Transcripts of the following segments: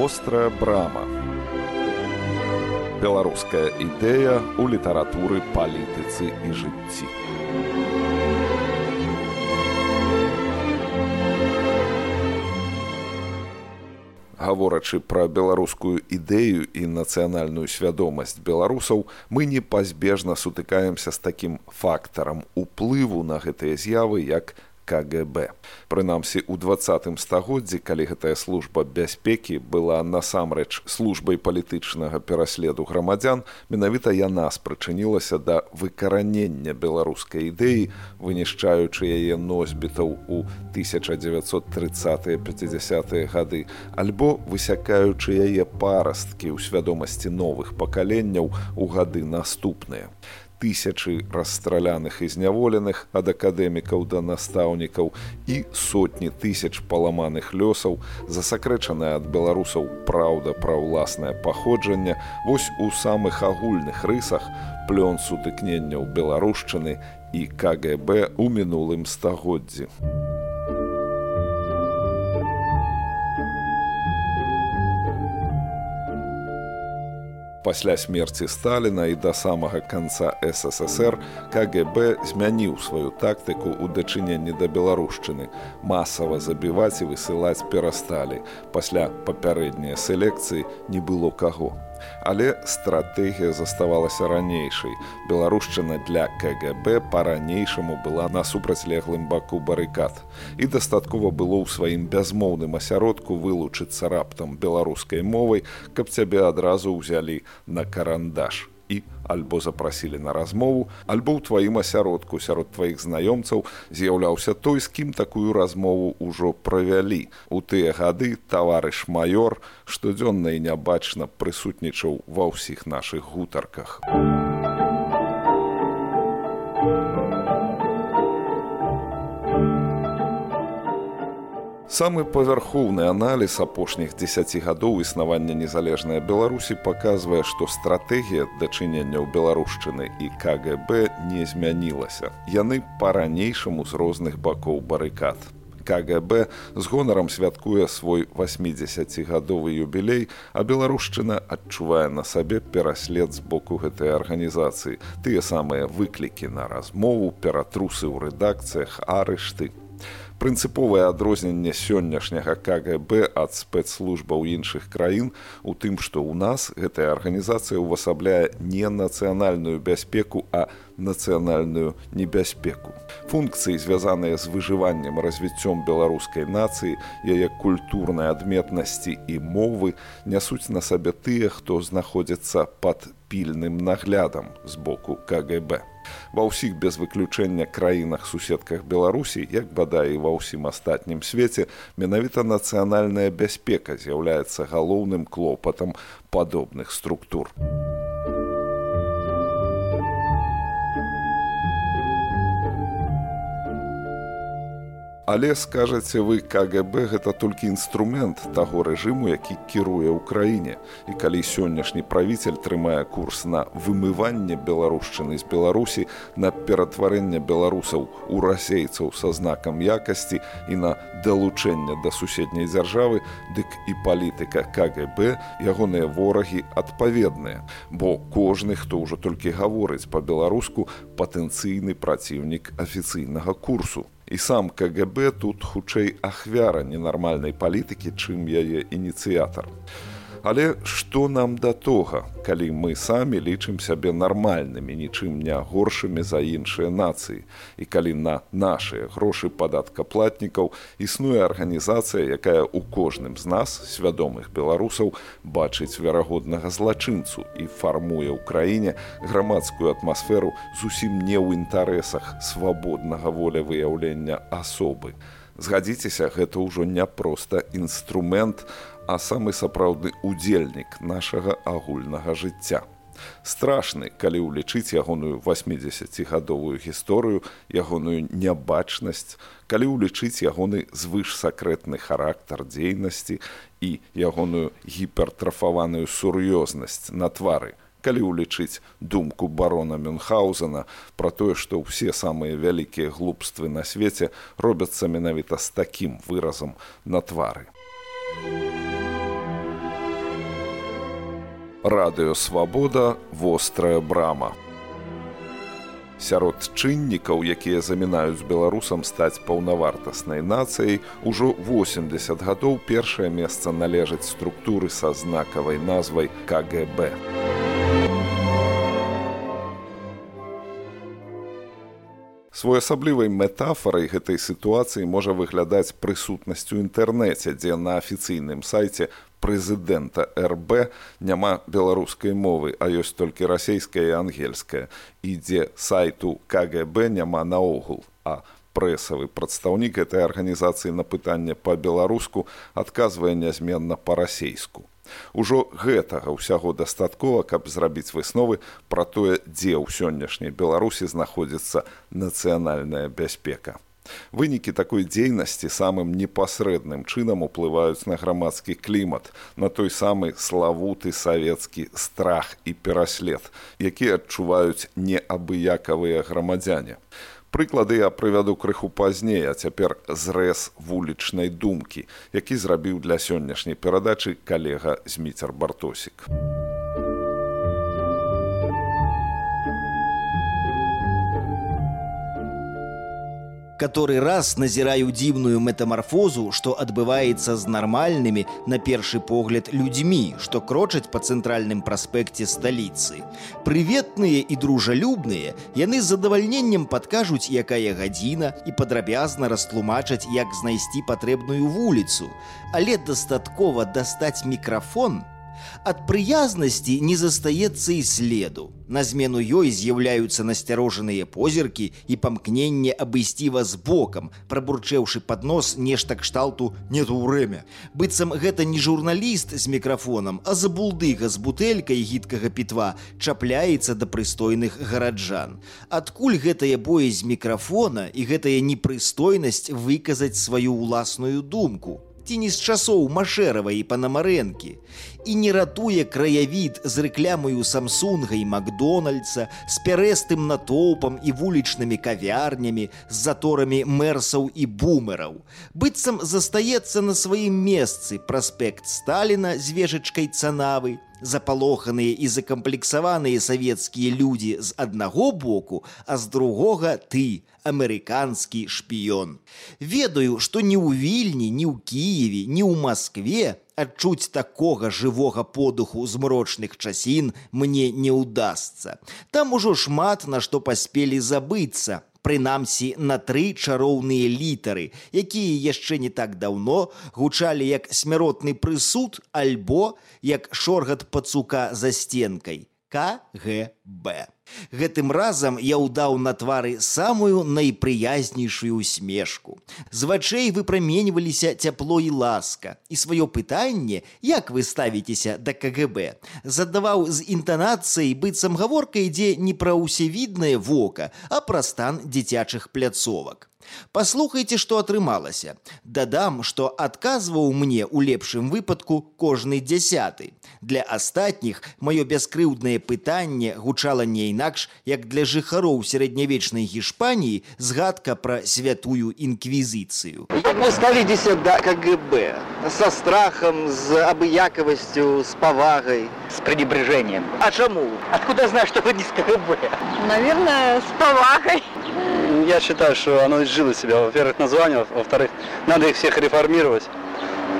вострая брама. Беларуская ідэя ў літаратуры палітыцы і жыцці. Гаворачы пра беларускую ідэю і нацыянальную свядомасць беларусаў мы непазбежна сутыкаемся з такім фактарам уплыву на гэтыя з'явы як КГБ. Прынамсі ў двадцатым стагоддзі, калі гэтая служба бяспекі была насамрэч службай палітычнага пераследу грамадзян, менавіта яна спрычынілася да выкаранення беларускай ідэі, вынішчаючы яе носьбітаў у 1930-50 гады, альбо высякаючы яе парасткі ў свядомасці новых пакаленняў у гады наступныя тысячы расстраляных і зняволеных ад акадэмікаў да настаўнікаў і сотні тысяч паламаных лёсаў засакрэчаная ад беларусаў праўда пра ўласнае паходжанне вось у самых агульных рысах плён сутыкненняў беларушчыны і кгб у мінулым стагоддзі. Пасля смерці Сталіна і да самага канца ССР КГБ змяніў сваю тактыку ў дачыненні да беларушчыны. Масава забіваць і высылаць перасталі. Пасля папярэдняй селекцыі не было каго але стратэгія заставалася ранейшай. Беларушчына для КГБ па-ранейшаму была на супрацьлеглым баку барыкад. І дастаткова было ў сваім бязмоўным асяродку вылучыцца раптам беларускай мовай, каб цябе адразу ўзялі на карандаш і альбо запрасілі на размову, альбо ў тваім асяродку сярод тваіх знаёмцаў з'яўляўся той, з кім такую размову ўжо правялі. У тыя гады таварыш маёр штодзённа і нябачна прысутнічаў ва ўсіх нашых гутарках. Самы павярхоўны аналіз апошніх 10 гадоў існавання незалежнай Беларусі паказвае, што стратэгія дачынення ў беларушчыны і КГБ не змянілася. Яны па-ранейшаму з розных бакоў барыкад. КГБ з гонарам святкуе свой 80гадовы юбілей, а беларушчына адчувае на сабе пераслед з боку гэтай арганізацыі. Тыя самыя выклікі на размову, ператрусы ў рэдакцыях, арышты, прынцыповае адрозненне сённяшняга кгб ад спецслужбаў іншых краін у тым што ў нас гэтая арганізацыя ўвасабляе не нацыянальную бяспеку а нацыянальную небяспеку. Функцыі звязаныя з выжываннем развіццём беларускай нацыі яе культурнай адметнасці і мовы нясуць на сабе тыя хто знаходзіцца пад пільным наглядам з боку кгб ва ўсіх без выключэння краінах суседках беларусі як бадай і ва ўсім астатнім свеце менавіта нацыянальная бяспека з'яўляецца галоўным клопатам падобных структур Але скажаце вы КГБ гэта толькі інструмент таго рэжыму, які кіруе ў краіне. І калі сённяшні правіцель трымае курс на вымыванне беларушчыны з Беларусі на ператварэнне беларусаў у расейцаў са знакам якасці і на далучэнне да суседняй дзяржавы, дык і палітыка КГБ ягоныя ворагі адпаведныя. Бо кожны, хто ўжо толькі гаворыць па-беларуску патэнцыйны праціўнік афіцыйнага курсу і сам КГБ тут хутчэй ахвяра ненармальнай палітыкі, чым яе ініцыятар. Але што нам да тога, калі мы самі лічым сябе нармальнымі, нічым не горшымі за іншыя нацыі. І калі на нашыя грошы падаткаплатнікаў існуе арганізацыя, якая ў кожным з нас свядомых беларусаў бачыць верагоднага злачынцу і фармуе ў краіне грамадскую атмасферу зусім не ў інтарэсах свабоднага воля выяўлення асобы. Згадзіцеся, гэта ўжо не проста інструмент, а самы сапраўдны удзельнік нашага агульнага жыцця. Страшны, калі ўлічыць ягоную 80гадовую гісторыю, ягоную нябачнасць, калі ўлічыць ягоны звышсакрэтны характар дзейнасці і ягоную гіпертрафаваную сур'ёзнасць на твары, калі ўлічыць думку барона Мюнхаузена пра тое, што ўсе самыя вялікія глупствы на свеце робяцца менавіта з такім выразам на твары. Радыё Свабода вострая брама. Сярод чыннікаў, якія замінаюць беларусам стаць паўнавартаснай нацыяй, ужо 80 гадоў першае месца належыць структуры са знакавай назвай КГБ. Своеасаблівай метафорай гэтай сітуацыі можа выглядаць прысутнасць у інтэрнэце, дзе на афіцыйным сайце прэзідэнта РБ няма беларускай мовы, а ёсць толькі расійская і ангельская, і дзе сайту КГБ няма наогул, а прэсавы прадстаўнік гэтай арганізацыі на пытанне па-беларуску адказвае нязменна па-расейску. Ужо гэтага ўсяго дастаткова, каб зрабіць высновы пра тое, дзе ў сённяшняй Беларусі знаходзіцца нацыянальная бяспека. Вынікі такой дзейнасці самым непасрэдным чынам уплываюць на грамадскі клімат, на той самы славуты савецкі страх і пераслед, які адчуваюць неабыякавыя грамадзяне. Прыклады я прывяду крыху пазней, а цяпер зрэз вулічнай думкі, які зрабіў для сённяшняй перадачы калега Зміцер Бартосік. Который раз назіраю дзіўную метамарфозу, што адбываецца з нармальнымі на першы погляд людзьмі, што крочаць па цэнтральным праспекце сталіцы. Прыветныя і дружалюбныя яны з задавальненнем падкажуць, якая гадзіна і падрабязна растлумачаць, як знайсці патрэбную вуліцу. Але дастаткова дастаць мікрафон, Ад прыязнасці не застаецца і следу. На змену ёй з'яўляюцца насцярожаныя позіркі і памкненне абысці вас бокам, прабурчэўшы пад нос нешта кшталту не то ўрэмя. Быццам гэта не журналіст з мікрафонам, а забулдыга з бутэлькай гідкага пітва чапляецца да прыстойных гараджан. Адкуль гэтая боязь мікрафона і гэтая непрыстойнасць выказаць сваю ўласную думку ці не з часоў машэрава і панамарэнкі і не ратуе краявід з рэклямаю самсунга і макдональдса з пярэстым натоўпам і вулічнымі кавярнямі з заторамі мэрсаў і бумераў быццам застаецца на сваім месцы праспект сталіна з вежачкай цанавы запалоханыя і закамплексаваныя савецкія людзі з аднаго боку, а з другога ты, амерыканскі шпіён. Ведаю, што ні ў вільні, ні ў Кіеве, ні ў Маскве адчуць такога жывога подуху змрочных часін мне не ўдасца. Там ужо шмат на што паспелі забыцца, прынамсі на тры чароўныя літары, якія яшчэ не так даўно гучалі як смяротны прысуд альбо як шоргат пацука за сценкай КГБ. Гэтым разам я ўдаў на твары самую найпрыязнейшую усмешку. З вачэй выпраменьваліся цяпло і ласка. І сваё пытанне, як вы ставіцеся да КГБ, задаваў з інтанацыяй быццам гаворка ідзе не пра ўсевіднае вока, а пра стан дзіцячых пляцовак. Паслухайце, што атрымалася. Дадам, што адказваў мне ў лепшым выпадку кожны дзясяты. Для астатніх маё бяскрыўднае пытанне гучала не інакш, як для жыхароў сярэднявечнай Гішпаніі згадка пра святую інквізіцыю. Як вы ставіцеся да КГБ са страхам, з абыякавасцю, з павагай, с пренебрежением. А чаму? Откуда знаешь, что вы не с КГБ? Наверное, с повагой. Я считаю, что оно изжило себя. Во-первых, название, во-вторых, надо их всех реформировать.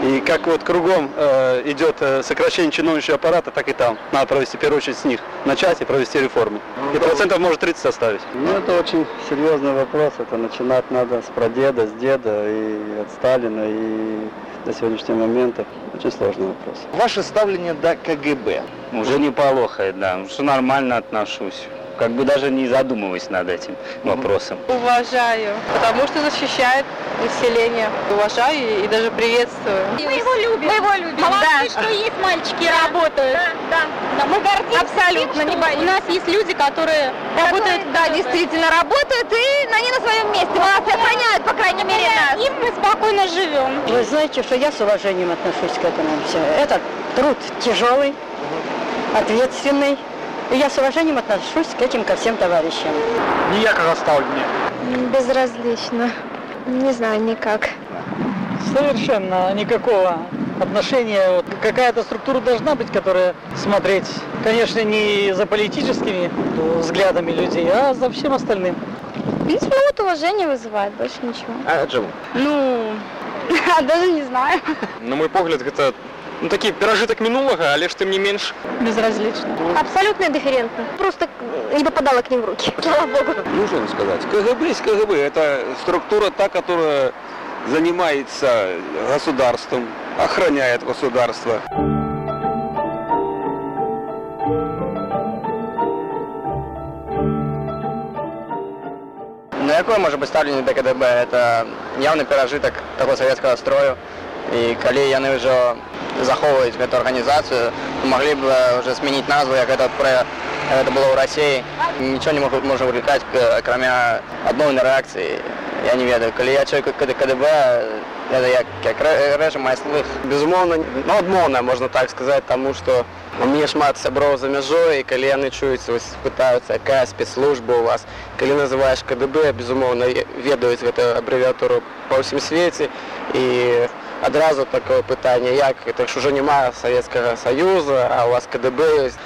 И как вот кругом э, идет э, сокращение чиновничьего аппарата, так и там. Надо провести, в первую очередь, с них начать и провести реформы. И процентов может 30 составить. Ну, это очень серьезный вопрос. Это начинать надо с прадеда, с деда и от Сталина, и до сегодняшнего момента. Очень сложный вопрос. Ваше ставление до КГБ? Уже неплохо, да. Что нормально отношусь как бы даже не задумываясь над этим вопросом. Уважаю, потому что защищает население. Уважаю и даже приветствую. Мы его любим. Мы его любим. Молодцы, да. что есть мальчики работают. Да, да. Мы гордимся Абсолютно тем, не боимся. У нас есть люди, которые работают, да, действительно работают, и они на своем месте. Нас охраняют, по крайней мере, нас. Им мы спокойно живем. Вы знаете, что я с уважением отношусь к этому все. Этот труд тяжелый, ответственный. И я с уважением отношусь к этим ко всем товарищам. Ніякого ставлення. Безразлично. Не знаю, никак. Совершенно никакого отношения. Вот какая-то структура должна быть, которая смотреть, конечно, не за политическими взглядами людей, а за всем остальным. В принципе, ну, вот уважение вызывает, больше ничего. А чаму? Ну, даже не знаю. На мой погляд, гэта ну, такі перажытак мінулага, але ж тым не менш Безразлично. Абсолютно индифферентно. Просто не попадала к ним в руки. Слава богу. Ну, что сказать. КГБ есть КГБ. Это структура та, которая занимается государством, охраняет государство. Ну, якое можа быць стаўленне да КДБ это явны перажытак таго савецкага строю І калі яны ўжо захоўваюць гэту арганізацыю маглі б уже змяніць назву як гэта пра это было ў рассіі нічого не могу можа выклікаць акрамя адмоўнай рэакцыі. Я не ведаю калі я чалавек кд КДБ это як, як рэжым майслых безумоўна ну, адмоўна можна так сказаць таму што у мне шмат сяброў за мяжой і калі яны чуюць вось пытаюцца якая спецслужба у вас. Калі называеш КДБ безумоўна ведаюць гэтую абрэвіатуру па ўсім свеце. І адразу такое пытанне як это ж ужо няма савецкага саюза а у вас КДБ ёсць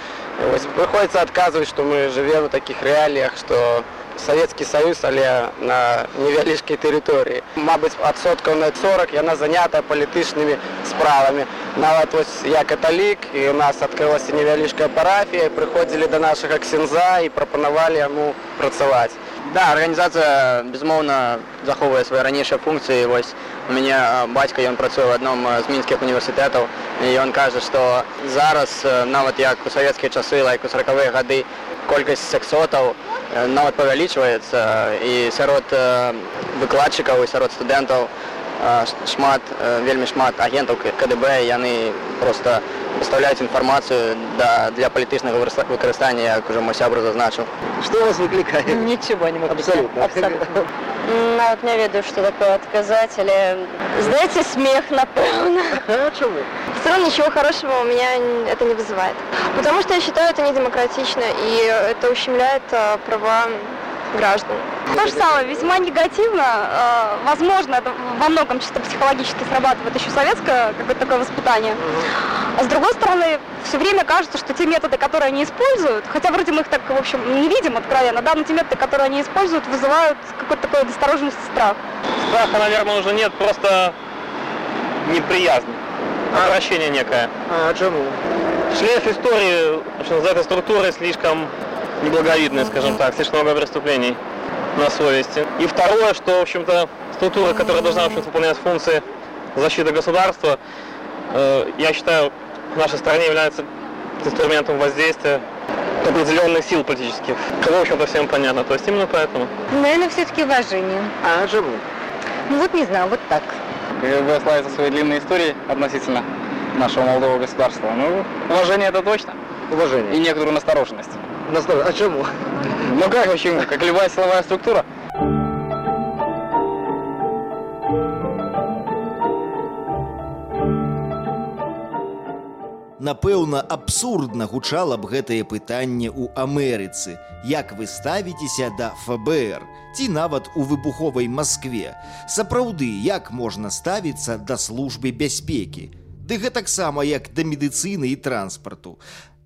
Вось прыходзіцца адказваць, што мы жывем у такіх рэаліях, што савецкі саюз, але на невялічкай тэрыторыі. Мабыць, адсоткаў на 40 яна занята палітычнымі справамі. Нават вось я каталік і у нас адкрылася невялічкая парафія, прыходзілі да нашага ксенза і прапанавалі яму працаваць. Да, арганізацыя безумоўна захоўвае свае ранейшыя функцыі. Вось у мяне бацька ён працуе ў адном з мінскіх універсітэтаў і ён кажа, што зараз нават як у савецкія часы лайк у сорокавыя гады колькасць сексотаў нават павялічваецца і сярод выкладчыкаў і сярод студэнтаў шмат вельмі шмат агентаў КДБ яны просто пастаўляюць інфармацыю да, для палітычнага выкарыстання як уже мой сябру зазначыў. Что вас выклікае? Ничего не могу абсолютно абсолютно нават не ведаю что такое отказать или знаете смех напэўна. Чему В целом ничего хорошего у меня это не вызывает. Потому что я считаю это недемократично и это ущемляет э, права граждан. То же самое, весьма негативно. Э, возможно, это во многом чисто психологически срабатывает еще советское какое-то такое воспитание. А с другой стороны, все время кажется, что те методы, которые они используют, хотя вроде мы их так, в общем, не видим откровенно, да, но те методы, которые они используют, вызывают какой-то такой осторожность и страх. страха, наверное, уже нет, просто неприязнь, отвращение некое. А чему? Шлейф истории в общем, за этой структурой слишком неблаговидный, скажем так, слишком много преступлений на совести. И второе, что, в общем-то, структура, которая должна, в общем выполнять функции защиты государства, э, я считаю, в нашей стране является инструментом воздействия определенных сил политических. Это, в общем-то, всем понятно. То есть именно поэтому. наверное все-таки уважение А чему? ну вот не знаю вот так КГБ славится своей длинной историей относительно нашего молодого государства. Ну, уважение это точно. Уважение. И некоторую настороженность. Насторож- А чему? Ну как почему? Как любая силовая структура. Напэўна, абсурдна гучала б гэтае пытанне ў Амерыцы. Як вы ставіцеся да ФБР ці нават у выбуховай Маскве? Сапраўды, як можна ставіцца да службы бяспекі? Ды гэтаксама як да медыцыны і транспарту.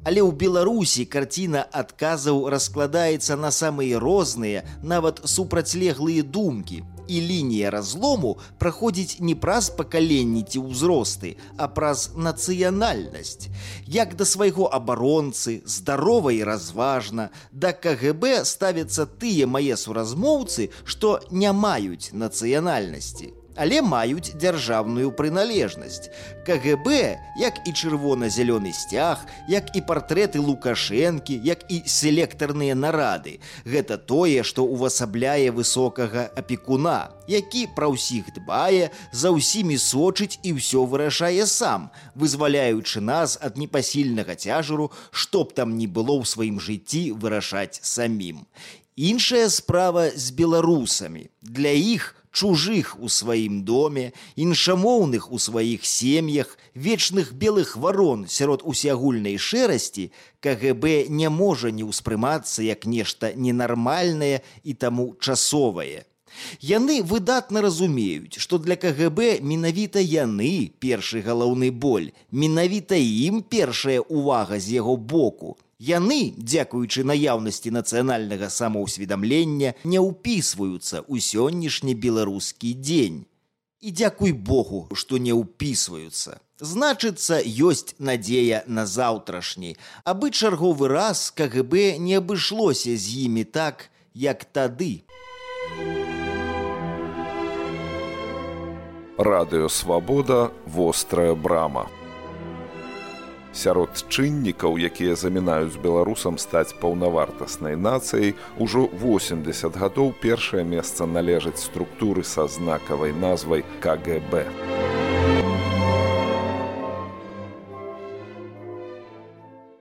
Але ў Беларусі карціна адказаў раскладаецца на самыя розныя, нават супрацьлеглыя думкі. І лінія разлому праходзіць не праз пакаленні ці ўзросты, а праз нацыянальнасць. Як да свайго абаронцы, здарова і разважна, да КГБ ставяцца тыя мае суразмоўцы, што не маюць нацыянальнасці але маюць дзяржаўную прыналежнасць. КГБ, як і чырвона-зялёны сцяг, як і партрэты лукашэнкі, як і селектарныя нарады. Гэта тое, што ўвасабляе высокага апекуна, які пра ўсіх дбае, за ўсімі сочыць і ўсё вырашае сам, вызваляючы нас ад непасільнага цяжару, што б там ні было ў сваім жыцці вырашаць самім. Іншая справа з беларусамі. Для іх чужых у сваім доме, іншамоўных у сваіх сем'ях, вечных белых варон сярод усеагульнай шэрасці, КГБ не можа не ўспрымацца як нешта ненармальнае і таму часовае. Яны выдатна разумеюць, што для КГБ менавіта яны першы галоўны боль, менавіта ім першая ўвага з яго боку. Яны, дзякуючы наяўнасці нацыянальнага самаўсведамлення, не ўпісваюцца ў сённяшні беларускі дзень. І дзякуй Богу, што не ўпісваюцца. Значыцца, ёсць надзея на заўтрашні. Абы чарговы раз КГБ не абышлося з імі так, як тады. Радыёвабода вострая брама. Сярод чыннікаў, якія замінаюць беларусам стаць паўнавартаснай нацыяй, ужо 80 гадоў першае месца належыць структуры са знакавай назвай КГБ.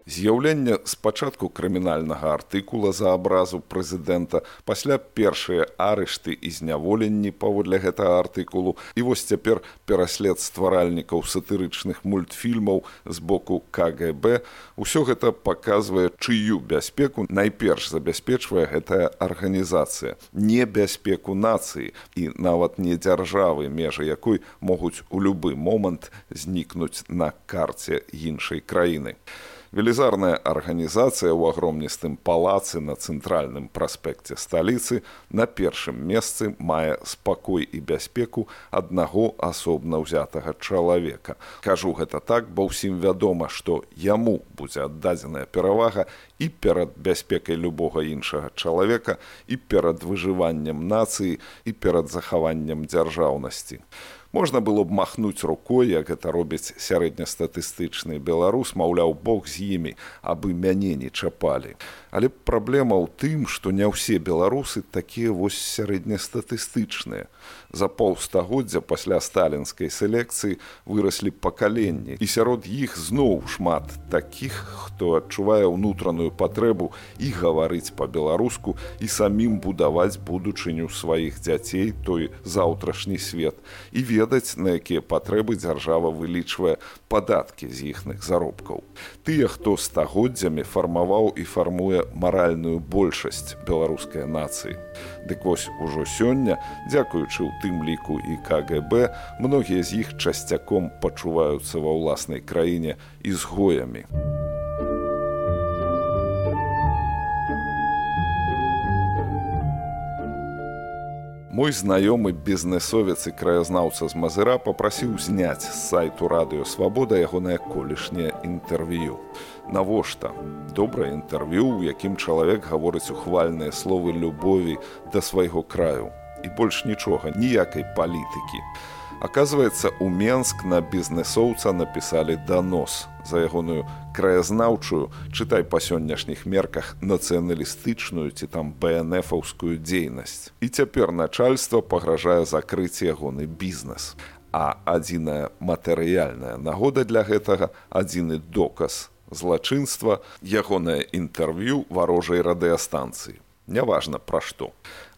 З'яўленне спачатку крымінальнага артыкула за абразу прэзідэнта, пасля першыя арышты і зняволенні паводле гэтага артыкулу. І вось цяпер пераслед стваральнікаў сатырычных мультфільмаў з боку КГБ, усё гэта паказвае чыю бяспеку найперш забяспечвае гэтая арганізацыя, не бяспеку нацыі і нават не дзяржавы, межы якой могуць у любы момант знікнуць на карце іншай краіны велізарная арганізацыя ў агромністым палацы на цэнтральным праспекце сталіцы на першым месцы мае спакой і бяспеку аднаго асобна ўзятага чалавека. Кажу гэта так, бо ўсім вядома, што яму будзе аддадзеная перавага і перад бяспекай любога іншага чалавека і перад выжываннем нацыі і перад захаваннем дзяржаўнасці. Можна было б махнуць рукой, як гэта робіць сярэднестатыстычны беларус, маўляў Бог з імі, абы мяне не чапалі. Але праблема ў тым, што не ўсе беларусы такія вось сярэднестатыстычныя за паўстагоддзя пасля сталінскай селекцыі выраслі пакаленні і сярод іх зноў шмат такіх хто адчувае ўнутраную патрэбу і гаварыць па-беларуску і самім будаваць будучыню сваіх дзяцей той заўтрашні свет і ведаць на якія патрэбы дзяржава вылічвае падаткі з іхных заробкаў тыя хто стагоддзямі фармаваў і фармуе маральную большасць беларускай нацыі Дык вось ужо сёння, дзякуючы ў тым ліку і КГБ, многія з іх часцяком пачуваюцца ва ўласнай краіне ізгоямі. Мой знаёмы бізнесовец і краязнаўца з мазыра папрасіў зняць з сайту радыёвабода ягонае колішняе інтэрв'ю. Навошта? Добрае інтэрв'ю у якім чалавек гаворыць ухвальныя словы любові да свайго краю. І больш нічога ніякай палітыкі. Оказывается у менск на бізнесоўца напісалі данос за ягоную краязнаўчую чытай па сённяшніх мерках нацыяналістычную ці там бнфаўскую дзейнасць. І цяпер начальство пагражае закрыць ягоны бізнес. А адзіная матэрыяльная нагода для гэтага адзіны доказ злачынства ягонае інтэрв'ю варожай радыастанцыі няважна пра што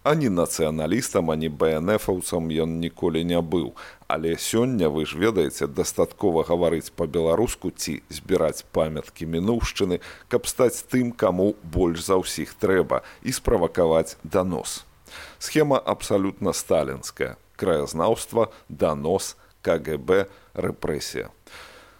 ані нацыяналістам ані бнфаўцам ён ніколі не быў. Але сёння вы ж ведаеце дастаткова гаварыць па-беларуску ці збіраць памяткі мінуўшчыны каб стаць тым каму больш за ўсіх трэба і справакаваць данос. Схема абсалютна сталінская. Краязнаўства данос кгб рэпрэсія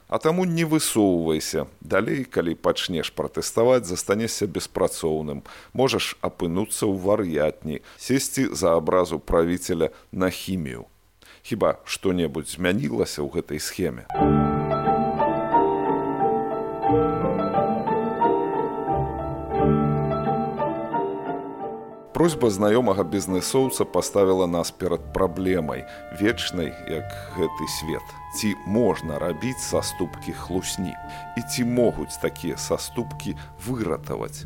А таму не высоўвайся. Далей, калі пачнеш пратэставаць, застанешся беспрацоўным. Можаш апынуцца ў вар'ятні, сесці за абразу правіцеля на хімію. Хіба што-небудзь змянілася ў гэтай схеме. Просьба знаёмага бізнесоўца паставіла нас перад праблемай, вечнай, як гэты свет. Ці можна рабіць саступкі хлусні і ці могуць такія саступкі выратаваць.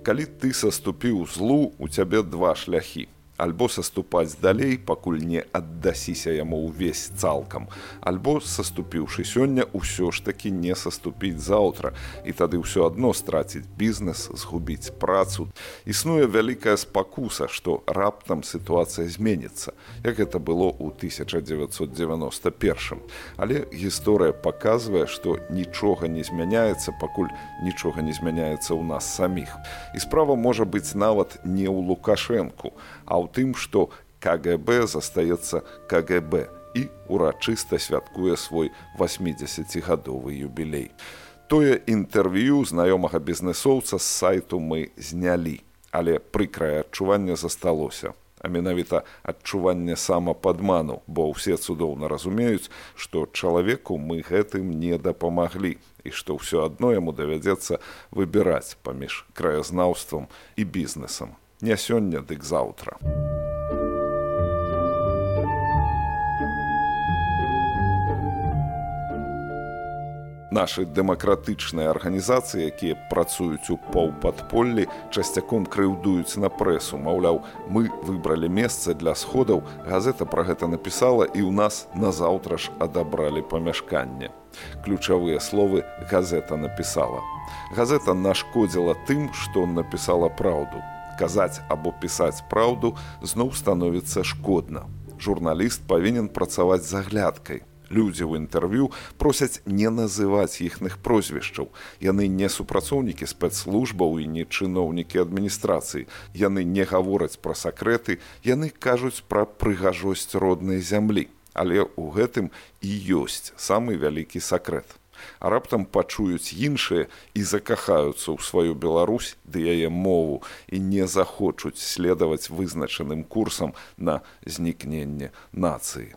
Калі ты саступіў злу, у цябе два шляхі альбо саступаць далей пакуль не аддасіся яму ўвесь цалкам. Альбо саступіўшы сёння ўсё ж такі не саступіць заўтра. І тады ўсё адно страціць бізнес згубіць працу. Існуе вялікая спакуса што раптам сітуацыя зменіцца як гэта было ў 1991 але гісторыя паказвае што нічога не змяняецца пакуль нічога не змяняецца ў нас саміх. І справа можа быць нават не ў лукашэнку а ў тым што КГБ застаецца КГБ і урачыста святкуе свой 80гадовы юбілей. Тое інтэрв'ю знаёмага бізнесоўца з сайту мы знялі, але прыкрае адчуванне засталося. А менавіта адчуванне самападману, бо ўсе цудоўна разумеюць, што чалавеку мы гэтым не дапамаглі і што ўсё адно яму давядзецца выбіраць паміж краязнаўствам і бізнесам. Не сёння, дык заўтра. Нашы дэмакратычныя арганізацыі, якія працуюць у паўпадполлі, часцяком крыўдуюць на прэсу. Маўляў, мы выбралі месца для сходаў. Газета пра гэта напісала і ў нас назаўтра ж адабралі памяшканне. Ключавыя словы газета напісала. Газета нашкодзіла тым, што напісала праўду. Казаць або пісаць праўду зноў становіцца шкодна. Журналіст павінен працаваць з аглядкай, людзі ў інтэрв'ю просяць не называць іхных прозвішчаў. Яны не супрацоўнікі спецслужбаў і не чыноўнікі адміністрацыі. Яны не гавораць пра сакрэты, яны кажуць пра прыгажосць роднай зямлі. Але ў гэтым і ёсць самы вялікі сакрэт. А раптам пачуюць іншыя і закахаюцца ў сваю Беларусь ды яе мову і не захочуць следаваць вызначаным курсам на знікненне нацыі.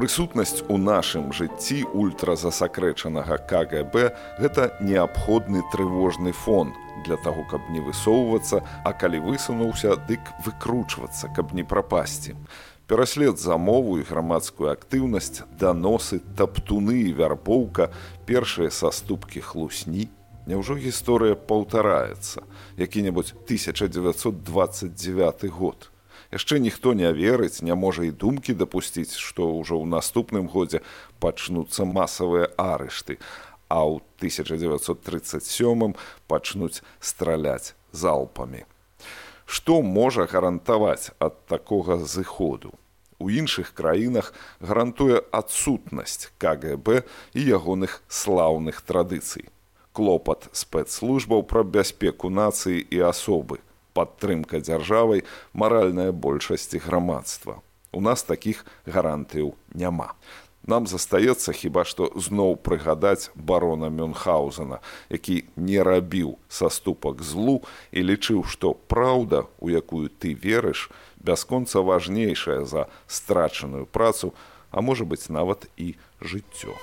Прысутнасць у нашым жыцці ультразасакрэчанага КГБ гэта неабходны трывожны фон для таго, каб не высоўвацца, а калі высунуўся, дык выкручвацца, каб не прапасці. Пераслед за мову і грамадскую актыўнасць, даносы, таптуны і вярбоўка, першыя саступкі хлусні, Няўжо гісторыя паўтараецца, які-небудзь 1929 год. Яшчэ ніхто не верыць, не можа і думкі дапусціць, што ўжо ў наступным годзе пачнуцца масавыя арышты, а ў 1937 пачнуць страляць залпамі. Што можа гарантаваць ад такога зыходу? У іншых краінах гарантуе адсутнасць КГБ і ягоных слаўных традыцый клопат спецслужбаў пра бяспеку нацыі і асобы, падтрымка дзяржавай, маральная большасці грамадства. У нас такіх гарантыяў няма. Нам застаецца хіба што зноў прыгадаць барона Мюнхаузена, які не рабіў саступак злу і лічыў, што праўда, у якую ты верыш, бясконца важнейшая за страчаную працу, а можа быць нават і жыццё.